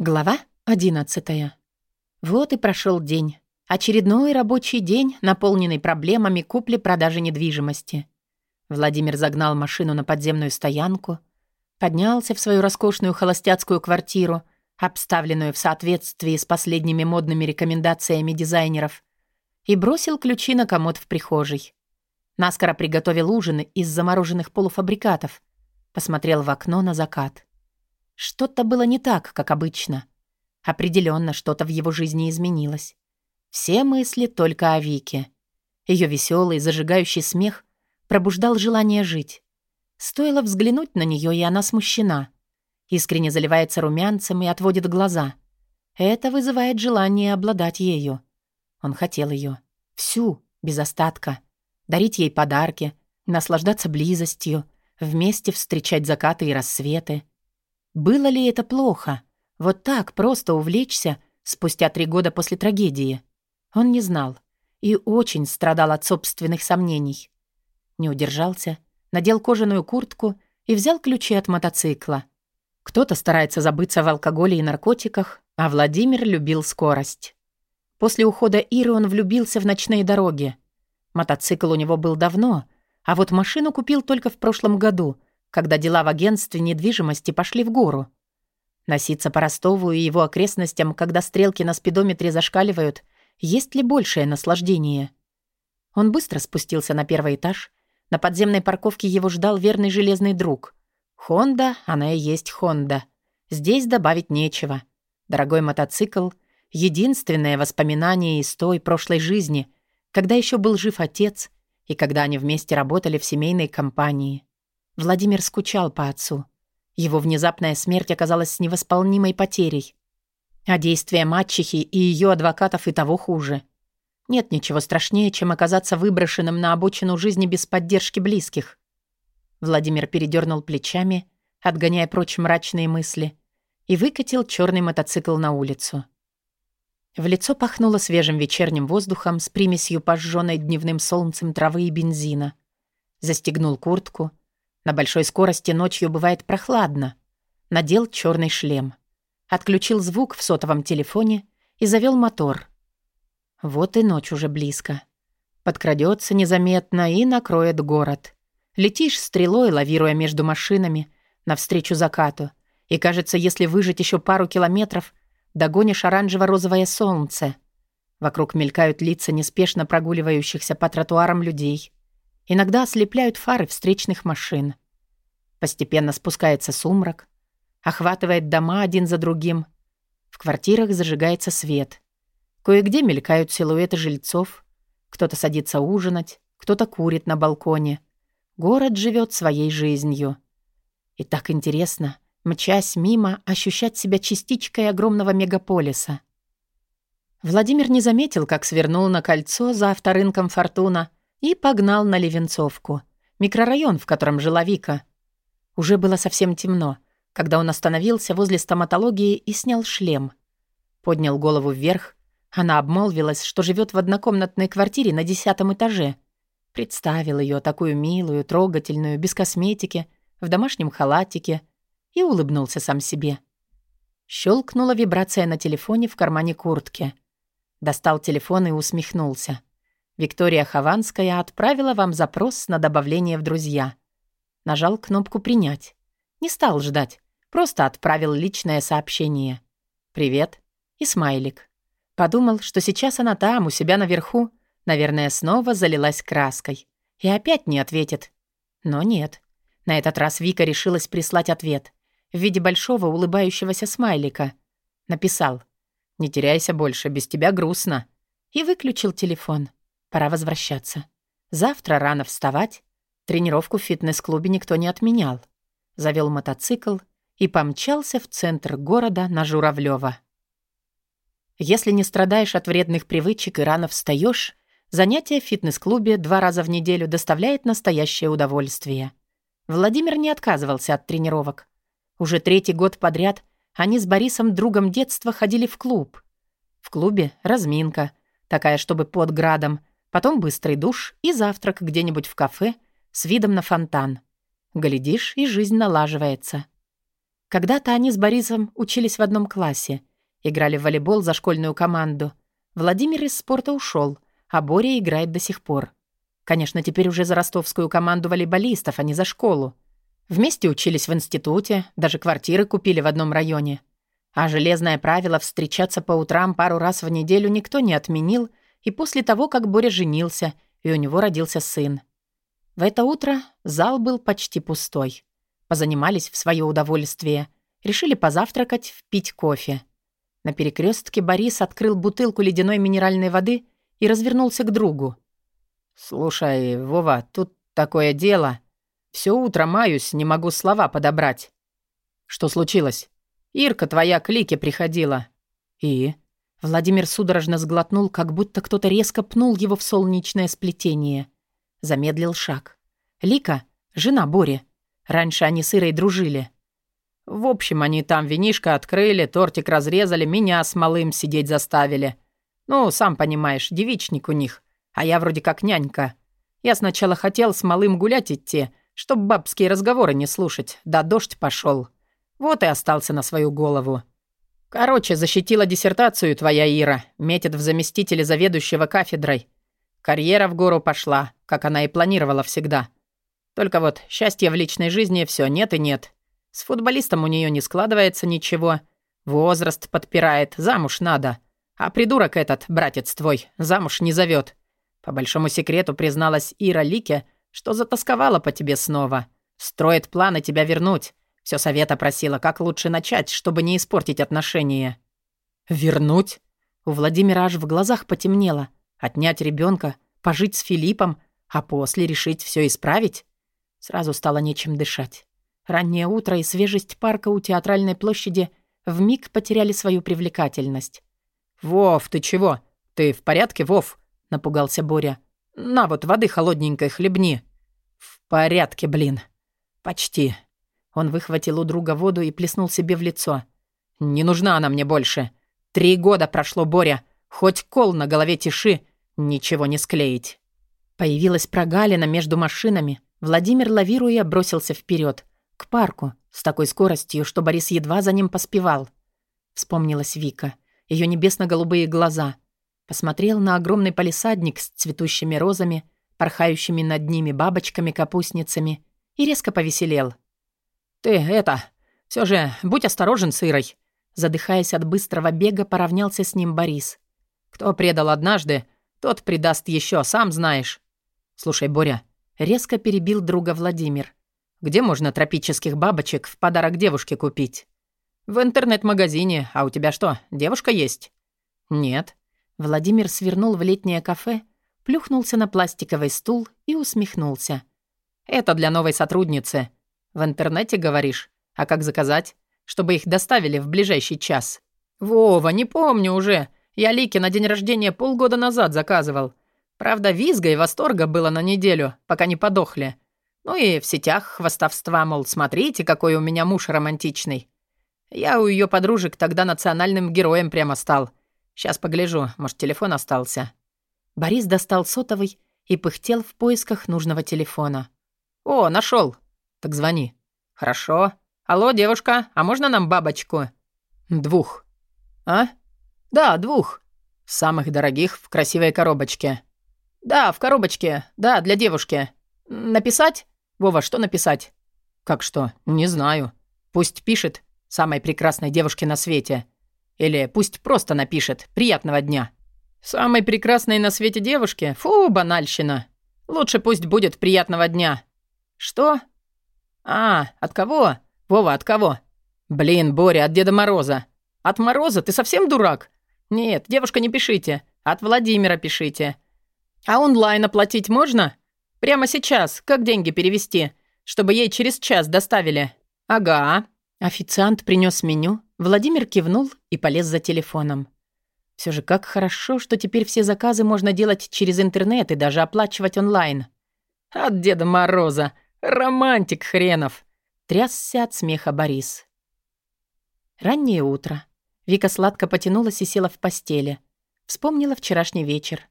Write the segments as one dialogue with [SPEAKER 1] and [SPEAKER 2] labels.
[SPEAKER 1] Глава 11. Вот и прошел день. Очередной рабочий день, наполненный проблемами купли-продажи недвижимости. Владимир загнал машину на подземную стоянку, поднялся в свою роскошную холостяцкую квартиру, обставленную в соответствии с последними модными рекомендациями дизайнеров, и бросил ключи на комод в прихожей. Наскоро приготовил ужин из замороженных полуфабрикатов, посмотрел в окно на закат. Что-то было не так, как обычно. Определенно что-то в его жизни изменилось. Все мысли только о Вике. Ее веселый, зажигающий смех пробуждал желание жить. Стоило взглянуть на нее, и она смущена. Искренне заливается румянцем и отводит глаза. Это вызывает желание обладать ею. Он хотел ее. Всю, без остатка. Дарить ей подарки, наслаждаться близостью, вместе встречать закаты и рассветы. Было ли это плохо? Вот так просто увлечься спустя три года после трагедии? Он не знал и очень страдал от собственных сомнений. Не удержался, надел кожаную куртку и взял ключи от мотоцикла. Кто-то старается забыться в алкоголе и наркотиках, а Владимир любил скорость. После ухода Иры он влюбился в ночные дороги. Мотоцикл у него был давно, а вот машину купил только в прошлом году — когда дела в агентстве недвижимости пошли в гору. Носиться по Ростову и его окрестностям, когда стрелки на спидометре зашкаливают, есть ли большее наслаждение? Он быстро спустился на первый этаж. На подземной парковке его ждал верный железный друг. Хонда, она и есть Хонда. Здесь добавить нечего. Дорогой мотоцикл — единственное воспоминание из той прошлой жизни, когда еще был жив отец и когда они вместе работали в семейной компании. Владимир скучал по отцу. Его внезапная смерть оказалась невосполнимой потерей. А действия мачехи и ее адвокатов и того хуже. Нет ничего страшнее, чем оказаться выброшенным на обочину жизни без поддержки близких. Владимир передернул плечами, отгоняя прочь мрачные мысли, и выкатил черный мотоцикл на улицу. В лицо пахнуло свежим вечерним воздухом с примесью пожженной дневным солнцем травы и бензина. Застегнул куртку, на большой скорости ночью бывает прохладно. Надел черный шлем. Отключил звук в сотовом телефоне и завел мотор. Вот и ночь уже близко. Подкрадется незаметно и накроет город. Летишь стрелой, лавируя между машинами, навстречу закату. И кажется, если выжить еще пару километров, догонишь оранжево-розовое солнце. Вокруг мелькают лица неспешно прогуливающихся по тротуарам людей. Иногда ослепляют фары встречных машин. Постепенно спускается сумрак, охватывает дома один за другим. В квартирах зажигается свет. Кое-где мелькают силуэты жильцов. Кто-то садится ужинать, кто-то курит на балконе. Город живет своей жизнью. И так интересно, мчась мимо, ощущать себя частичкой огромного мегаполиса. Владимир не заметил, как свернул на кольцо за авторынком «Фортуна», и погнал на Левенцовку, микрорайон, в котором жила Вика. Уже было совсем темно, когда он остановился возле стоматологии и снял шлем. Поднял голову вверх. Она обмолвилась, что живет в однокомнатной квартире на десятом этаже. Представил ее такую милую, трогательную, без косметики, в домашнем халатике и улыбнулся сам себе. Щелкнула вибрация на телефоне в кармане куртки. Достал телефон и усмехнулся. Виктория Хованская отправила вам запрос на добавление в друзья. Нажал кнопку «Принять». Не стал ждать. Просто отправил личное сообщение. «Привет» и смайлик. Подумал, что сейчас она там, у себя наверху, наверное, снова залилась краской. И опять не ответит. Но нет. На этот раз Вика решилась прислать ответ в виде большого улыбающегося смайлика. Написал «Не теряйся больше, без тебя грустно». И выключил телефон. Пора возвращаться. Завтра рано вставать. Тренировку в фитнес-клубе никто не отменял. Завел мотоцикл и помчался в центр города на Журавлёва. Если не страдаешь от вредных привычек и рано встаешь, занятие в фитнес-клубе два раза в неделю доставляет настоящее удовольствие. Владимир не отказывался от тренировок. Уже третий год подряд они с Борисом, другом детства, ходили в клуб. В клубе разминка, такая, чтобы под градом, Потом быстрый душ и завтрак где-нибудь в кафе с видом на фонтан. Глядишь, и жизнь налаживается. Когда-то они с Борисом учились в одном классе, играли в волейбол за школьную команду. Владимир из спорта ушел, а Боря играет до сих пор. Конечно, теперь уже за ростовскую команду волейболистов, а не за школу. Вместе учились в институте, даже квартиры купили в одном районе. А железное правило встречаться по утрам пару раз в неделю никто не отменил и после того, как Боря женился, и у него родился сын. В это утро зал был почти пустой. Позанимались в свое удовольствие. Решили позавтракать, впить кофе. На перекрестке Борис открыл бутылку ледяной минеральной воды и развернулся к другу. «Слушай, Вова, тут такое дело. Все утро маюсь, не могу слова подобрать». «Что случилось?» «Ирка твоя к Лике приходила». «И?» Владимир судорожно сглотнул, как будто кто-то резко пнул его в солнечное сплетение. Замедлил шаг. Лика — жена Бори. Раньше они с Ирой дружили. В общем, они там винишко открыли, тортик разрезали, меня с малым сидеть заставили. Ну, сам понимаешь, девичник у них, а я вроде как нянька. Я сначала хотел с малым гулять идти, чтоб бабские разговоры не слушать, да дождь пошел. Вот и остался на свою голову. Короче, защитила диссертацию твоя Ира, метит в заместителе заведующего кафедрой. Карьера в гору пошла, как она и планировала всегда. Только вот счастья в личной жизни все нет и нет. С футболистом у нее не складывается ничего. Возраст подпирает, замуж надо. А придурок этот, братец твой, замуж не зовет. По большому секрету призналась Ира Лике, что затасковала по тебе снова. Строит планы тебя вернуть. Все совета просила, как лучше начать, чтобы не испортить отношения. «Вернуть?» У Владимира аж в глазах потемнело. Отнять ребенка, пожить с Филиппом, а после решить все исправить? Сразу стало нечем дышать. Раннее утро и свежесть парка у театральной площади вмиг потеряли свою привлекательность. «Вов, ты чего? Ты в порядке, Вов?» — напугался Боря. «На вот воды холодненькой хлебни». «В порядке, блин. Почти». Он выхватил у друга воду и плеснул себе в лицо. «Не нужна она мне больше. Три года прошло, Боря. Хоть кол на голове тиши, ничего не склеить». Появилась прогалина между машинами. Владимир, лавируя, бросился вперед, к парку, с такой скоростью, что Борис едва за ним поспевал. Вспомнилась Вика, ее небесно-голубые глаза. Посмотрел на огромный палисадник с цветущими розами, порхающими над ними бабочками-капустницами, и резко повеселел. «Ты это, все же будь осторожен с Ирой!» Задыхаясь от быстрого бега, поравнялся с ним Борис. «Кто предал однажды, тот предаст еще, сам знаешь». «Слушай, Боря», — резко перебил друга Владимир. «Где можно тропических бабочек в подарок девушке купить?» «В интернет-магазине. А у тебя что, девушка есть?» «Нет». Владимир свернул в летнее кафе, плюхнулся на пластиковый стул и усмехнулся. «Это для новой сотрудницы. В интернете, говоришь? А как заказать? Чтобы их доставили в ближайший час». «Вова, не помню уже. Я Лике на день рождения полгода назад заказывал. Правда, визга и восторга было на неделю, пока не подохли. Ну и в сетях хвастовства, мол, смотрите, какой у меня муж романтичный. Я у ее подружек тогда национальным героем прямо стал. Сейчас погляжу, может, телефон остался». Борис достал сотовый и пыхтел в поисках нужного телефона. «О, нашел. Так звони». «Хорошо. Алло, девушка, а можно нам бабочку?» «Двух». «А?» «Да, двух. Самых дорогих в красивой коробочке». «Да, в коробочке. Да, для девушки. Написать? Вова, что написать?» «Как что? Не знаю. Пусть пишет самой прекрасной девушке на свете. Или пусть просто напишет «Приятного дня». «Самой прекрасной на свете девушке? Фу, банальщина. Лучше пусть будет «Приятного дня». «Что?» «А, от кого? Вова, от кого?» «Блин, Боря, от Деда Мороза». «От Мороза? Ты совсем дурак?» «Нет, девушка, не пишите. От Владимира пишите». «А онлайн оплатить можно?» «Прямо сейчас. Как деньги перевести? Чтобы ей через час доставили». «Ага». Официант принес меню. Владимир кивнул и полез за телефоном. Все же как хорошо, что теперь все заказы можно делать через интернет и даже оплачивать онлайн. От Деда Мороза. Романтик хренов. Трясся от смеха Борис. Раннее утро. Вика сладко потянулась и села в постели. Вспомнила вчерашний вечер.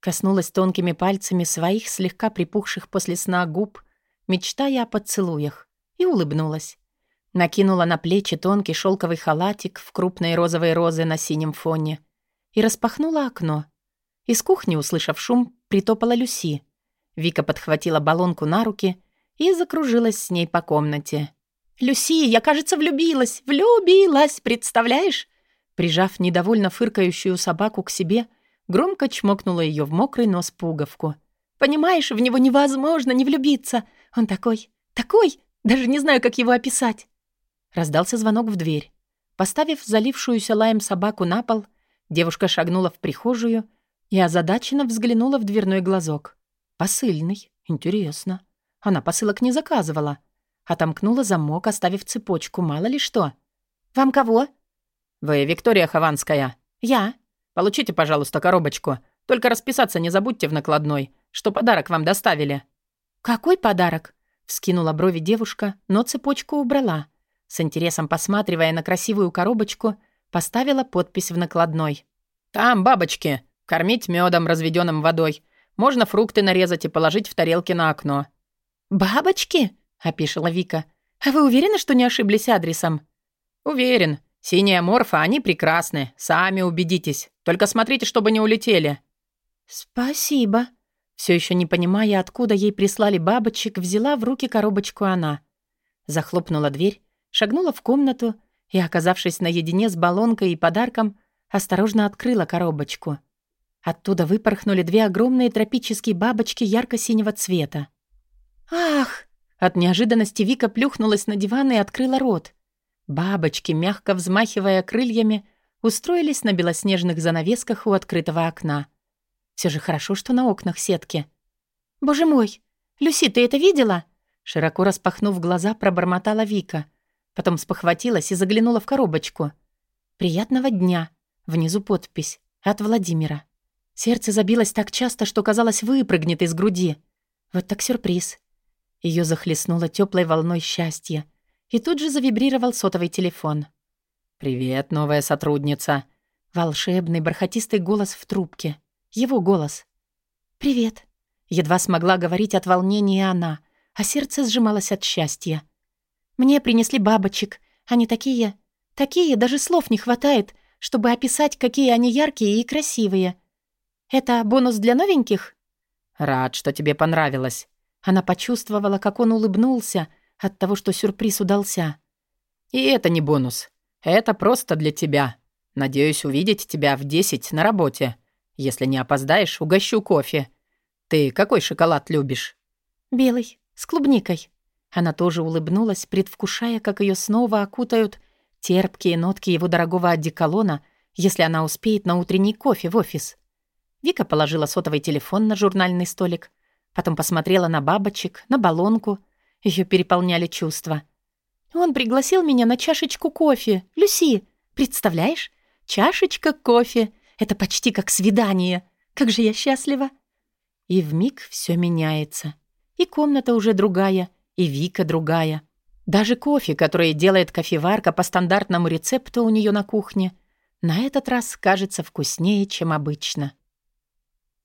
[SPEAKER 1] Коснулась тонкими пальцами своих слегка припухших после сна губ, мечтая о поцелуях, и улыбнулась. Накинула на плечи тонкий шелковый халатик в крупные розовые розы на синем фоне и распахнула окно. Из кухни, услышав шум, притопала Люси. Вика подхватила баллонку на руки и закружилась с ней по комнате. «Люси, я, кажется, влюбилась! Влюбилась! Представляешь?» Прижав недовольно фыркающую собаку к себе, громко чмокнула ее в мокрый нос пуговку. «Понимаешь, в него невозможно не влюбиться! Он такой, такой, даже не знаю, как его описать!» Раздался звонок в дверь. Поставив залившуюся лаем собаку на пол, девушка шагнула в прихожую и озадаченно взглянула в дверной глазок. «Посыльный. Интересно. Она посылок не заказывала». Отомкнула замок, оставив цепочку, мало ли что. «Вам кого?»
[SPEAKER 2] «Вы Виктория Хованская?»
[SPEAKER 1] «Я».
[SPEAKER 2] «Получите, пожалуйста, коробочку. Только расписаться не забудьте в накладной, что подарок вам доставили».
[SPEAKER 1] «Какой подарок?» — вскинула брови девушка, но цепочку убрала. С интересом посматривая на красивую коробочку, поставила подпись в накладной.
[SPEAKER 2] «Там бабочки. Кормить медом, разведенным водой. Можно фрукты нарезать и положить в тарелки на окно».
[SPEAKER 1] «Бабочки?» — опишила Вика. «А вы уверены, что не ошиблись адресом?»
[SPEAKER 2] «Уверен. Синяя морфа, они прекрасны. Сами убедитесь. Только смотрите, чтобы не улетели».
[SPEAKER 1] «Спасибо». Все еще не понимая, откуда ей прислали бабочек, взяла в руки коробочку она. Захлопнула дверь шагнула в комнату и, оказавшись наедине с баллонкой и подарком, осторожно открыла коробочку. Оттуда выпорхнули две огромные тропические бабочки ярко-синего цвета. «Ах!» От неожиданности Вика плюхнулась на диван и открыла рот. Бабочки, мягко взмахивая крыльями, устроились на белоснежных занавесках у открытого окна. Все же хорошо, что на окнах сетки. «Боже мой! Люси, ты это видела?» Широко распахнув глаза, пробормотала Вика — Потом спохватилась и заглянула в коробочку. «Приятного дня». Внизу подпись. «От Владимира». Сердце забилось так часто, что, казалось, выпрыгнет из груди. Вот так сюрприз. Ее захлестнуло теплой волной счастья. И тут же завибрировал сотовый телефон.
[SPEAKER 2] «Привет, новая сотрудница».
[SPEAKER 1] Волшебный, бархатистый голос в трубке. Его голос. «Привет». Едва смогла говорить от волнения она, а сердце сжималось от счастья. Мне принесли бабочек. Они такие... Такие, даже слов не хватает, чтобы описать, какие они яркие и красивые. Это бонус для новеньких?
[SPEAKER 2] Рад, что тебе понравилось.
[SPEAKER 1] Она почувствовала, как он улыбнулся от того, что сюрприз удался.
[SPEAKER 2] И это не бонус. Это просто для тебя. Надеюсь увидеть тебя в десять на работе. Если не опоздаешь, угощу кофе. Ты какой шоколад любишь?
[SPEAKER 1] Белый, с клубникой. Она тоже улыбнулась, предвкушая, как ее снова окутают терпкие нотки его дорогого одеколона, если она успеет на утренний кофе в офис. Вика положила сотовый телефон на журнальный столик, потом посмотрела на бабочек, на баллонку. Ее переполняли чувства. «Он пригласил меня на чашечку кофе. Люси, представляешь? Чашечка кофе. Это почти как свидание. Как же я счастлива!» И вмиг все меняется. И комната уже другая — и Вика другая. Даже кофе, который делает кофеварка по стандартному рецепту у нее на кухне, на этот раз кажется вкуснее, чем обычно.